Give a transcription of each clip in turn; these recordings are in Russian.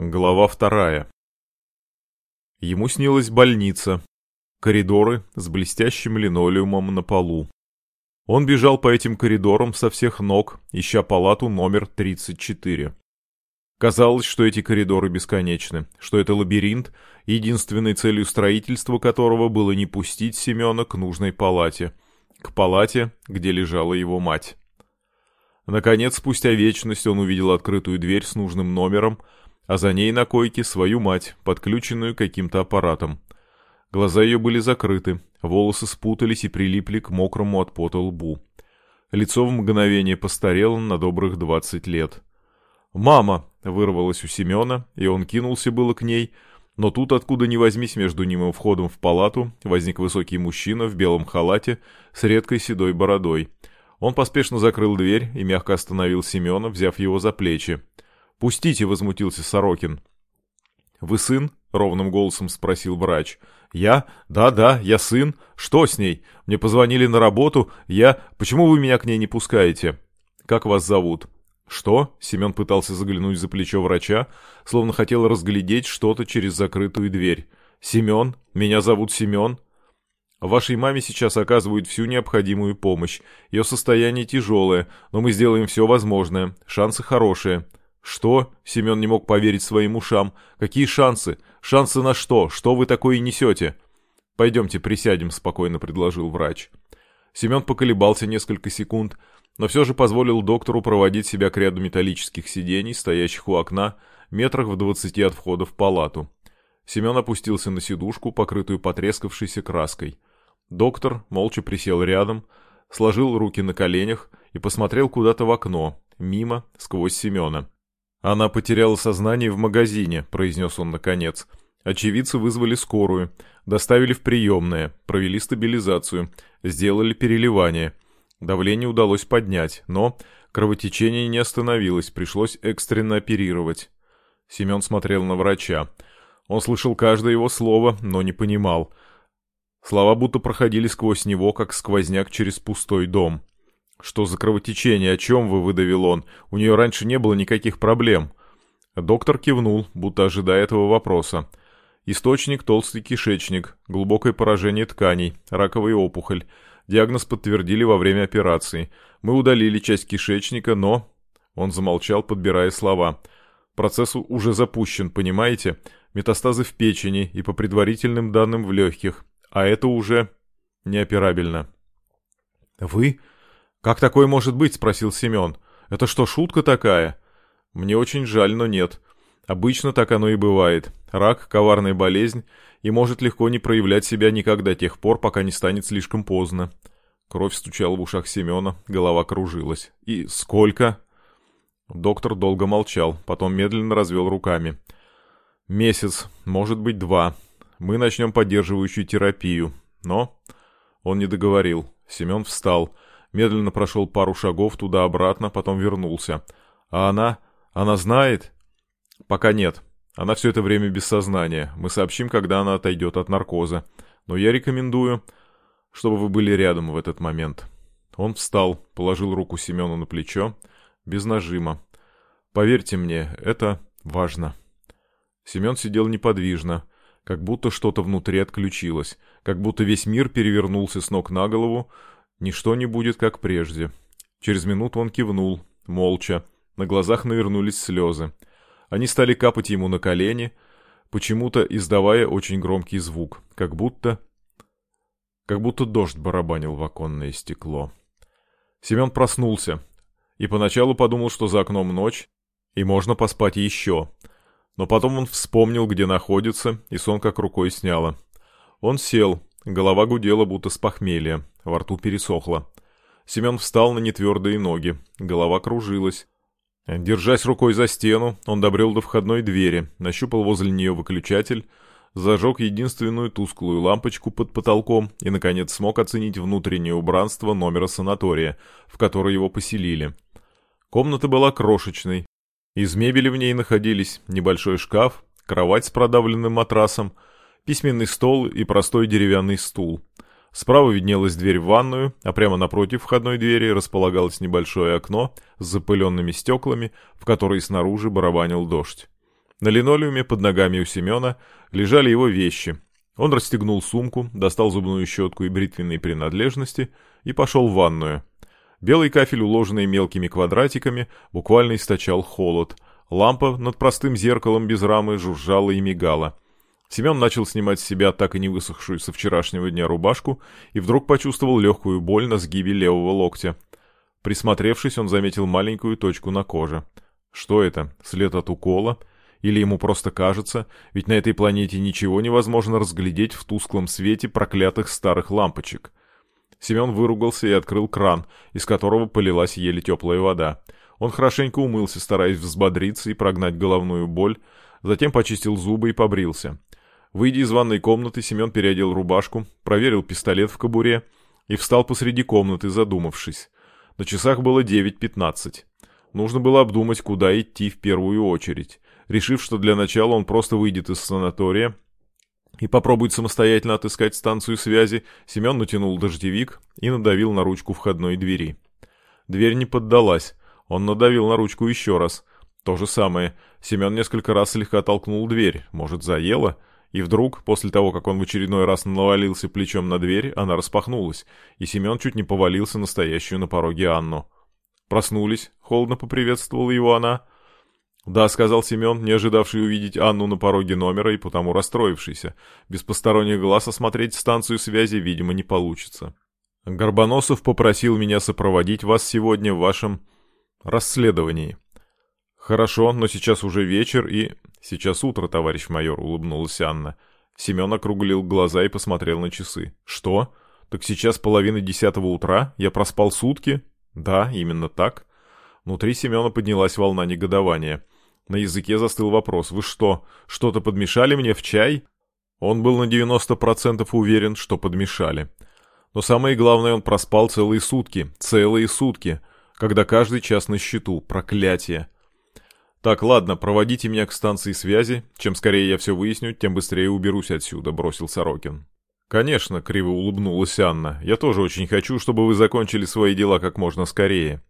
Глава вторая. Ему снилась больница. Коридоры с блестящим линолеумом на полу. Он бежал по этим коридорам со всех ног, ища палату номер 34. Казалось, что эти коридоры бесконечны, что это лабиринт, единственной целью строительства которого было не пустить Семена к нужной палате. К палате, где лежала его мать. Наконец, спустя вечность, он увидел открытую дверь с нужным номером — а за ней на койке свою мать, подключенную каким-то аппаратом. Глаза ее были закрыты, волосы спутались и прилипли к мокрому от пота лбу. Лицо в мгновение постарело на добрых двадцать лет. «Мама!» — вырвалось у Семена, и он кинулся было к ней, но тут, откуда ни возьмись между ним и входом в палату, возник высокий мужчина в белом халате с редкой седой бородой. Он поспешно закрыл дверь и мягко остановил Семена, взяв его за плечи. «Пустите!» — возмутился Сорокин. «Вы сын?» — ровным голосом спросил врач. «Я? Да-да, я сын. Что с ней? Мне позвонили на работу. Я... Почему вы меня к ней не пускаете? Как вас зовут?» «Что?» — Семен пытался заглянуть за плечо врача, словно хотел разглядеть что-то через закрытую дверь. «Семен? Меня зовут Семен?» «Вашей маме сейчас оказывают всю необходимую помощь. Ее состояние тяжелое, но мы сделаем все возможное. Шансы хорошие. «Что?» — Семен не мог поверить своим ушам. «Какие шансы? Шансы на что? Что вы такое несете?» «Пойдемте присядем», — спокойно предложил врач. Семен поколебался несколько секунд, но все же позволил доктору проводить себя к ряду металлических сидений, стоящих у окна, метрах в двадцати от входа в палату. Семен опустился на сидушку, покрытую потрескавшейся краской. Доктор молча присел рядом, сложил руки на коленях и посмотрел куда-то в окно, мимо, сквозь Семена. «Она потеряла сознание в магазине», — произнес он наконец. Очевидцы вызвали скорую, доставили в приемное, провели стабилизацию, сделали переливание. Давление удалось поднять, но кровотечение не остановилось, пришлось экстренно оперировать. Семен смотрел на врача. Он слышал каждое его слово, но не понимал. Слова будто проходили сквозь него, как сквозняк через пустой дом. «Что за кровотечение? О чем вы?» — выдавил он. «У нее раньше не было никаких проблем». Доктор кивнул, будто ожидая этого вопроса. Источник – толстый кишечник, глубокое поражение тканей, раковая опухоль. Диагноз подтвердили во время операции. Мы удалили часть кишечника, но... Он замолчал, подбирая слова. Процесс уже запущен, понимаете? Метастазы в печени и по предварительным данным в легких. А это уже неоперабельно. «Вы?» «Как такое может быть?» — спросил Семен. «Это что, шутка такая?» «Мне очень жаль, но нет. Обычно так оно и бывает. Рак — коварная болезнь и может легко не проявлять себя никогда до тех пор, пока не станет слишком поздно». Кровь стучала в ушах Семена, голова кружилась. «И сколько?» Доктор долго молчал, потом медленно развел руками. «Месяц, может быть, два. Мы начнем поддерживающую терапию. Но...» Он не договорил. Семен встал медленно прошел пару шагов туда-обратно, потом вернулся. А она? Она знает? Пока нет. Она все это время без сознания. Мы сообщим, когда она отойдет от наркоза. Но я рекомендую, чтобы вы были рядом в этот момент. Он встал, положил руку Семену на плечо, без нажима. Поверьте мне, это важно. Семен сидел неподвижно, как будто что-то внутри отключилось, как будто весь мир перевернулся с ног на голову, Ничто не будет, как прежде. Через минуту он кивнул, молча. На глазах навернулись слезы. Они стали капать ему на колени, почему-то издавая очень громкий звук, как будто... как будто дождь барабанил в оконное стекло. Семен проснулся и поначалу подумал, что за окном ночь, и можно поспать еще. Но потом он вспомнил, где находится, и сон как рукой сняло. Он сел, голова гудела, будто с похмелья, во рту пересохло. Семен встал на нетвердые ноги. Голова кружилась. Держась рукой за стену, он добрел до входной двери, нащупал возле нее выключатель, зажег единственную тусклую лампочку под потолком и, наконец, смог оценить внутреннее убранство номера санатория, в который его поселили. Комната была крошечной. Из мебели в ней находились небольшой шкаф, кровать с продавленным матрасом, письменный стол и простой деревянный стул — Справа виднелась дверь в ванную, а прямо напротив входной двери располагалось небольшое окно с запыленными стеклами, в которое снаружи барабанил дождь. На линолеуме под ногами у Семена лежали его вещи. Он расстегнул сумку, достал зубную щетку и бритвенные принадлежности и пошел в ванную. Белый кафель, уложенный мелкими квадратиками, буквально источал холод. Лампа над простым зеркалом без рамы жужжала и мигала. Семен начал снимать с себя так и не высохшую со вчерашнего дня рубашку и вдруг почувствовал легкую боль на сгибе левого локтя. Присмотревшись, он заметил маленькую точку на коже. Что это? След от укола? Или ему просто кажется, ведь на этой планете ничего невозможно разглядеть в тусклом свете проклятых старых лампочек. Семен выругался и открыл кран, из которого полилась еле теплая вода. Он хорошенько умылся, стараясь взбодриться и прогнать головную боль, затем почистил зубы и побрился. Выйдя из ванной комнаты, Семен переодел рубашку, проверил пистолет в кобуре и встал посреди комнаты, задумавшись. На часах было 9.15. Нужно было обдумать, куда идти в первую очередь. Решив, что для начала он просто выйдет из санатория и попробует самостоятельно отыскать станцию связи, Семен натянул дождевик и надавил на ручку входной двери. Дверь не поддалась. Он надавил на ручку еще раз. То же самое. Семен несколько раз слегка толкнул дверь. Может, заело? И вдруг, после того, как он в очередной раз навалился плечом на дверь, она распахнулась, и Семен чуть не повалился настоящую на пороге Анну. «Проснулись?» — холодно поприветствовала его она. «Да», — сказал Семен, не ожидавший увидеть Анну на пороге номера и потому расстроившийся. Без посторонних глаз осмотреть станцию связи, видимо, не получится. «Горбоносов попросил меня сопроводить вас сегодня в вашем расследовании». «Хорошо, но сейчас уже вечер и...» «Сейчас утро, товарищ майор», — улыбнулась Анна. Семен округлил глаза и посмотрел на часы. «Что? Так сейчас половина десятого утра? Я проспал сутки?» «Да, именно так». Внутри Семена поднялась волна негодования. На языке застыл вопрос. «Вы что, что-то подмешали мне в чай?» Он был на 90% уверен, что подмешали. Но самое главное, он проспал целые сутки. Целые сутки. Когда каждый час на счету. Проклятие. «Так, ладно, проводите меня к станции связи. Чем скорее я все выясню, тем быстрее уберусь отсюда», — бросил Сорокин. «Конечно», — криво улыбнулась Анна. «Я тоже очень хочу, чтобы вы закончили свои дела как можно скорее».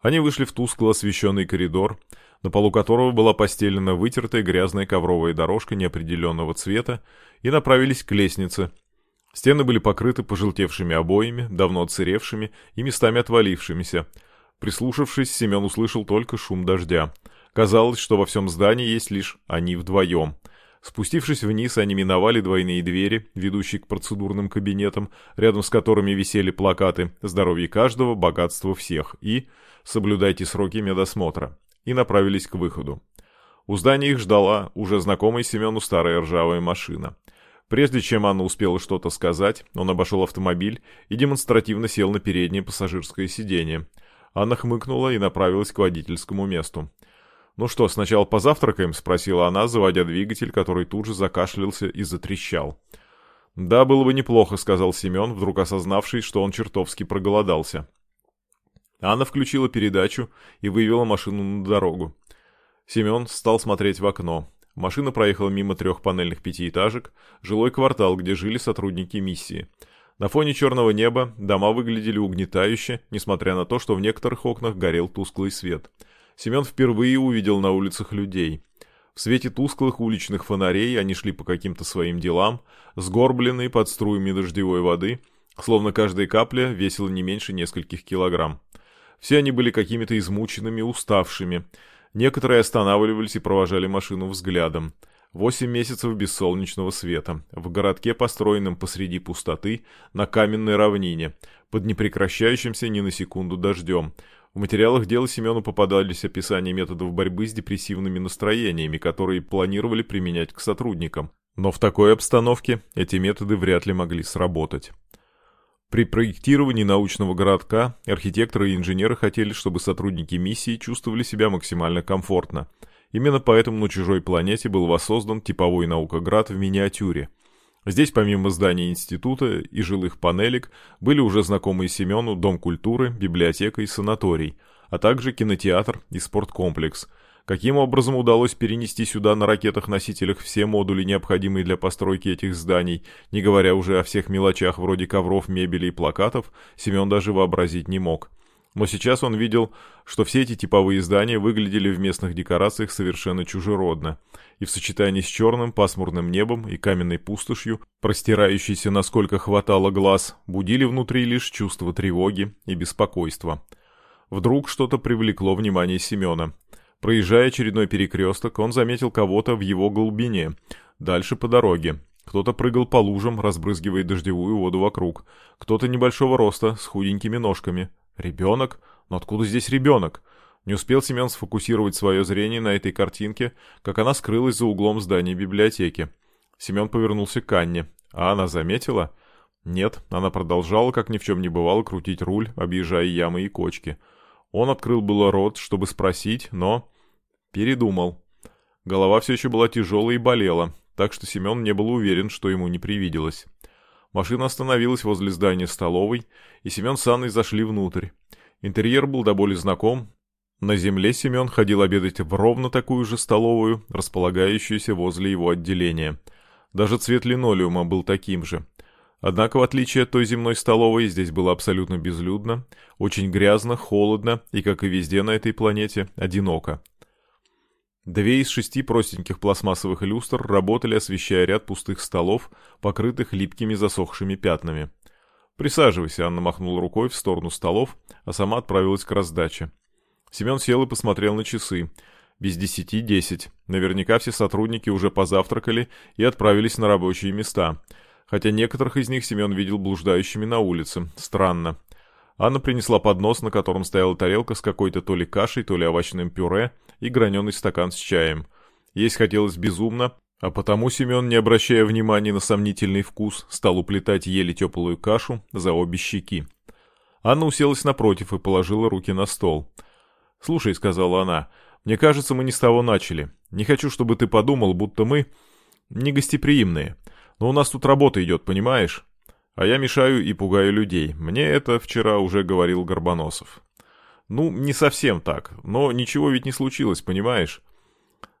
Они вышли в тускло освещенный коридор, на полу которого была постелена вытертая грязная ковровая дорожка неопределенного цвета, и направились к лестнице. Стены были покрыты пожелтевшими обоями, давно отсыревшими и местами отвалившимися. Прислушавшись, Семен услышал только шум дождя — Казалось, что во всем здании есть лишь они вдвоем. Спустившись вниз, они миновали двойные двери, ведущие к процедурным кабинетам, рядом с которыми висели плакаты «Здоровье каждого, богатство всех» и «Соблюдайте сроки медосмотра» и направились к выходу. У здания их ждала уже знакомая Семену старая ржавая машина. Прежде чем Анна успела что-то сказать, он обошел автомобиль и демонстративно сел на переднее пассажирское сиденье. Анна хмыкнула и направилась к водительскому месту. «Ну что, сначала позавтракаем?» — спросила она, заводя двигатель, который тут же закашлялся и затрещал. «Да, было бы неплохо», — сказал Семен, вдруг осознавший, что он чертовски проголодался. Анна включила передачу и вывела машину на дорогу. Семен стал смотреть в окно. Машина проехала мимо трех панельных пятиэтажек, жилой квартал, где жили сотрудники миссии. На фоне черного неба дома выглядели угнетающе, несмотря на то, что в некоторых окнах горел тусклый свет — Семен впервые увидел на улицах людей. В свете тусклых уличных фонарей они шли по каким-то своим делам, сгорбленные под струями дождевой воды, словно каждая капля весила не меньше нескольких килограмм. Все они были какими-то измученными, уставшими. Некоторые останавливались и провожали машину взглядом. Восемь месяцев без солнечного света, в городке, построенном посреди пустоты, на каменной равнине, под непрекращающимся ни на секунду дождем, в материалах дела Семену попадались описания методов борьбы с депрессивными настроениями, которые планировали применять к сотрудникам. Но в такой обстановке эти методы вряд ли могли сработать. При проектировании научного городка архитекторы и инженеры хотели, чтобы сотрудники миссии чувствовали себя максимально комфортно. Именно поэтому на чужой планете был воссоздан типовой наукоград в миниатюре – Здесь помимо здания института и жилых панелек были уже знакомые Семену Дом культуры, библиотека и санаторий, а также кинотеатр и спорткомплекс. Каким образом удалось перенести сюда на ракетах-носителях все модули, необходимые для постройки этих зданий, не говоря уже о всех мелочах вроде ковров, мебели и плакатов, Семен даже вообразить не мог. Но сейчас он видел, что все эти типовые здания выглядели в местных декорациях совершенно чужеродно, и в сочетании с черным пасмурным небом и каменной пустошью, простирающейся насколько хватало глаз, будили внутри лишь чувство тревоги и беспокойства. Вдруг что-то привлекло внимание Семена. Проезжая очередной перекресток, он заметил кого-то в его глубине, дальше по дороге. Кто-то прыгал по лужам, разбрызгивая дождевую воду вокруг. Кто-то небольшого роста, с худенькими ножками. Ребенок? Но откуда здесь ребенок? Не успел Семен сфокусировать свое зрение на этой картинке, как она скрылась за углом здания библиотеки. Семен повернулся к Анне. А она заметила? Нет, она продолжала, как ни в чем не бывало, крутить руль, объезжая ямы и кочки. Он открыл было рот, чтобы спросить, но... Передумал. Голова все еще была тяжелая и болела, так что Семен не был уверен, что ему не привиделось. Машина остановилась возле здания столовой, и Семен с Анной зашли внутрь. Интерьер был до боли знаком. На земле Семен ходил обедать в ровно такую же столовую, располагающуюся возле его отделения. Даже цвет линолеума был таким же. Однако, в отличие от той земной столовой, здесь было абсолютно безлюдно, очень грязно, холодно и, как и везде на этой планете, одиноко. Две из шести простеньких пластмассовых люстр работали, освещая ряд пустых столов, покрытых липкими засохшими пятнами. «Присаживайся», — Анна махнула рукой в сторону столов, а сама отправилась к раздаче. Семен сел и посмотрел на часы. Без десяти десять. Наверняка все сотрудники уже позавтракали и отправились на рабочие места. Хотя некоторых из них Семен видел блуждающими на улице. Странно. Анна принесла поднос, на котором стояла тарелка с какой-то то ли кашей, то ли овощным пюре и граненый стакан с чаем. Есть хотелось безумно, а потому Семен, не обращая внимания на сомнительный вкус, стал уплетать еле теплую кашу за обе щеки. Анна уселась напротив и положила руки на стол. «Слушай», — сказала она, — «мне кажется, мы не с того начали. Не хочу, чтобы ты подумал, будто мы негостеприимные. Но у нас тут работа идет, понимаешь? А я мешаю и пугаю людей. Мне это вчера уже говорил Горбоносов. Ну, не совсем так, но ничего ведь не случилось, понимаешь?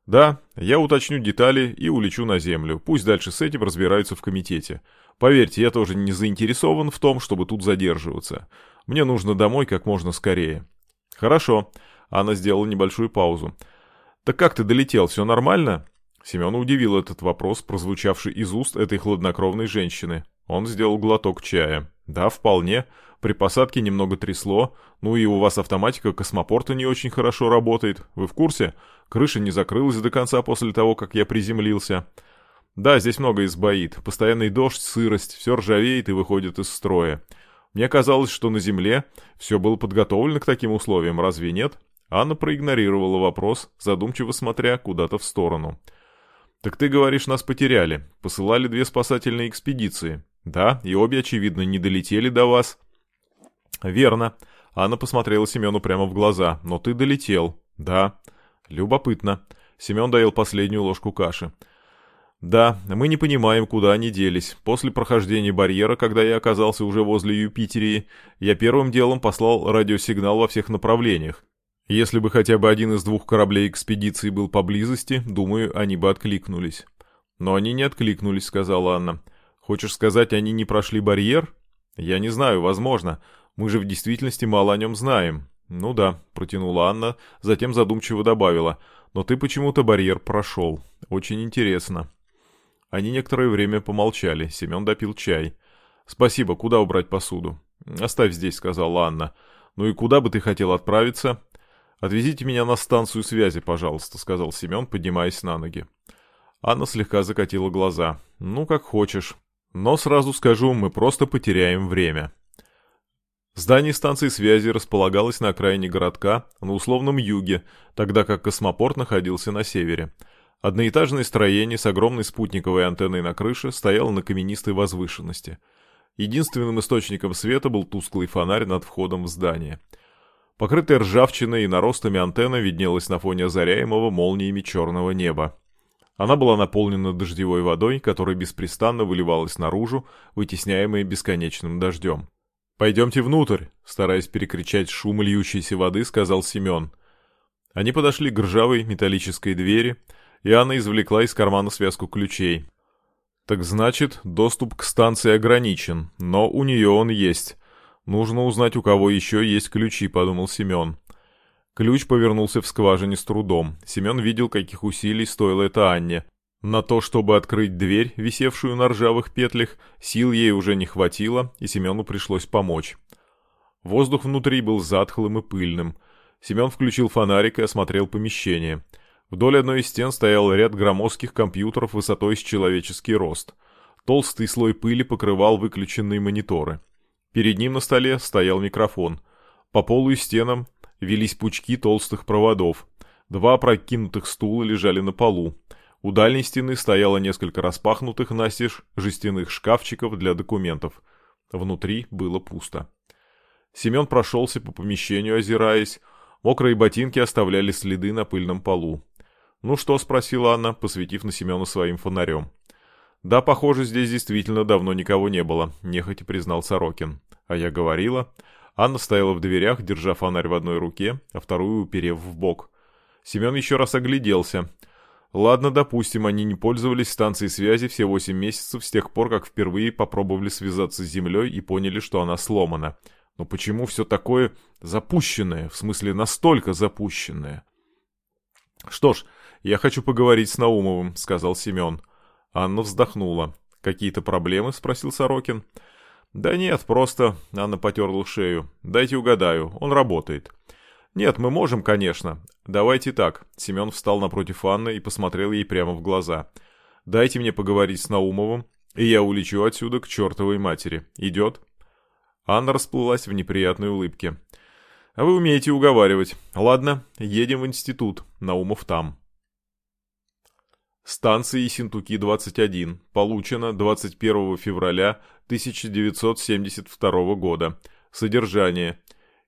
Да, я уточню детали и улечу на землю. Пусть дальше с этим разбираются в комитете. Поверьте, я тоже не заинтересован в том, чтобы тут задерживаться. Мне нужно домой как можно скорее. Хорошо. Она сделала небольшую паузу. Так как ты долетел, все нормально? Семена удивил этот вопрос, прозвучавший из уст этой хладнокровной женщины. Он сделал глоток чая. Да, вполне. При посадке немного трясло. Ну и у вас автоматика космопорта не очень хорошо работает. Вы в курсе? Крыша не закрылась до конца после того, как я приземлился. Да, здесь многое сбоит. Постоянный дождь, сырость, все ржавеет и выходит из строя. Мне казалось, что на Земле все было подготовлено к таким условиям, разве нет? Анна проигнорировала вопрос, задумчиво смотря куда-то в сторону. «Так ты говоришь, нас потеряли. Посылали две спасательные экспедиции. Да, и обе, очевидно, не долетели до вас. Верно. Анна посмотрела Семену прямо в глаза. Но ты долетел. Да. Любопытно. Семен доел последнюю ложку каши. Да, мы не понимаем, куда они делись. После прохождения барьера, когда я оказался уже возле Юпитерии, я первым делом послал радиосигнал во всех направлениях. Если бы хотя бы один из двух кораблей экспедиции был поблизости, думаю, они бы откликнулись. Но они не откликнулись, сказала Анна. Хочешь сказать, они не прошли барьер? Я не знаю, возможно. Мы же в действительности мало о нем знаем. Ну да, протянула Анна, затем задумчиво добавила. Но ты почему-то барьер прошел. Очень интересно. Они некоторое время помолчали. Семен допил чай. «Спасибо, куда убрать посуду?» «Оставь здесь», — сказала Анна. «Ну и куда бы ты хотел отправиться?» «Отвезите меня на станцию связи, пожалуйста», — сказал Семен, поднимаясь на ноги. Анна слегка закатила глаза. «Ну, как хочешь. Но сразу скажу, мы просто потеряем время. Здание станции связи располагалось на окраине городка, на условном юге, тогда как космопорт находился на севере. Одноэтажное строение с огромной спутниковой антенной на крыше стояло на каменистой возвышенности. Единственным источником света был тусклый фонарь над входом в здание. Покрытая ржавчиной и наростами антенна виднелась на фоне озаряемого молниями черного неба. Она была наполнена дождевой водой, которая беспрестанно выливалась наружу, вытесняемая бесконечным дождем. «Пойдемте внутрь», — стараясь перекричать шум льющейся воды, сказал Семен. Они подошли к ржавой металлической двери, и Анна извлекла из кармана связку ключей. «Так значит, доступ к станции ограничен, но у нее он есть. Нужно узнать, у кого еще есть ключи, подумал Семен. Ключ повернулся в скважине с трудом. Семен видел, каких усилий стоило это Анне. На то, чтобы открыть дверь, висевшую на ржавых петлях, сил ей уже не хватило, и Семену пришлось помочь. Воздух внутри был затхлым и пыльным. Семен включил фонарик и осмотрел помещение. Вдоль одной из стен стоял ряд громоздких компьютеров высотой с человеческий рост. Толстый слой пыли покрывал выключенные мониторы. Перед ним на столе стоял микрофон. По полу и стенам велись пучки толстых проводов. Два опрокинутых стула лежали на полу. У дальней стены стояло несколько распахнутых настежь жестяных шкафчиков для документов. Внутри было пусто. Семен прошелся по помещению, озираясь. Мокрые ботинки оставляли следы на пыльном полу. «Ну что?» — спросила Анна, посветив на Семена своим фонарем. «Да, похоже, здесь действительно давно никого не было», — нехотя признал Сорокин. «А я говорила...» Анна стояла в дверях, держа фонарь в одной руке, а вторую уперев в бок. Семен еще раз огляделся. Ладно, допустим, они не пользовались станцией связи все восемь месяцев с тех пор, как впервые попробовали связаться с Землей и поняли, что она сломана. Но почему все такое запущенное, в смысле настолько запущенное? «Что ж, я хочу поговорить с Наумовым», — сказал Семен. Анна вздохнула. «Какие-то проблемы?» — спросил Сорокин. «Да нет, просто...» — Анна потерла шею. «Дайте угадаю, он работает». «Нет, мы можем, конечно. Давайте так». Семен встал напротив Анны и посмотрел ей прямо в глаза. «Дайте мне поговорить с Наумовым, и я улечу отсюда к чертовой матери. Идет?» Анна расплылась в неприятной улыбке. «А вы умеете уговаривать. Ладно, едем в институт. Наумов там». Станции Синтуки-21. Получено 21 февраля 1972 года. Содержание.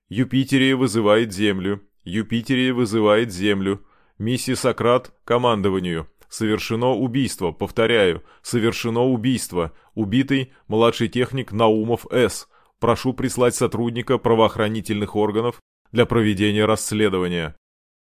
Юпитерия вызывает Землю. Юпитерия вызывает Землю. Миссия Сократ командованию. Совершено убийство. Повторяю, совершено убийство. Убитый младший техник Наумов С. Прошу прислать сотрудника правоохранительных органов для проведения расследования.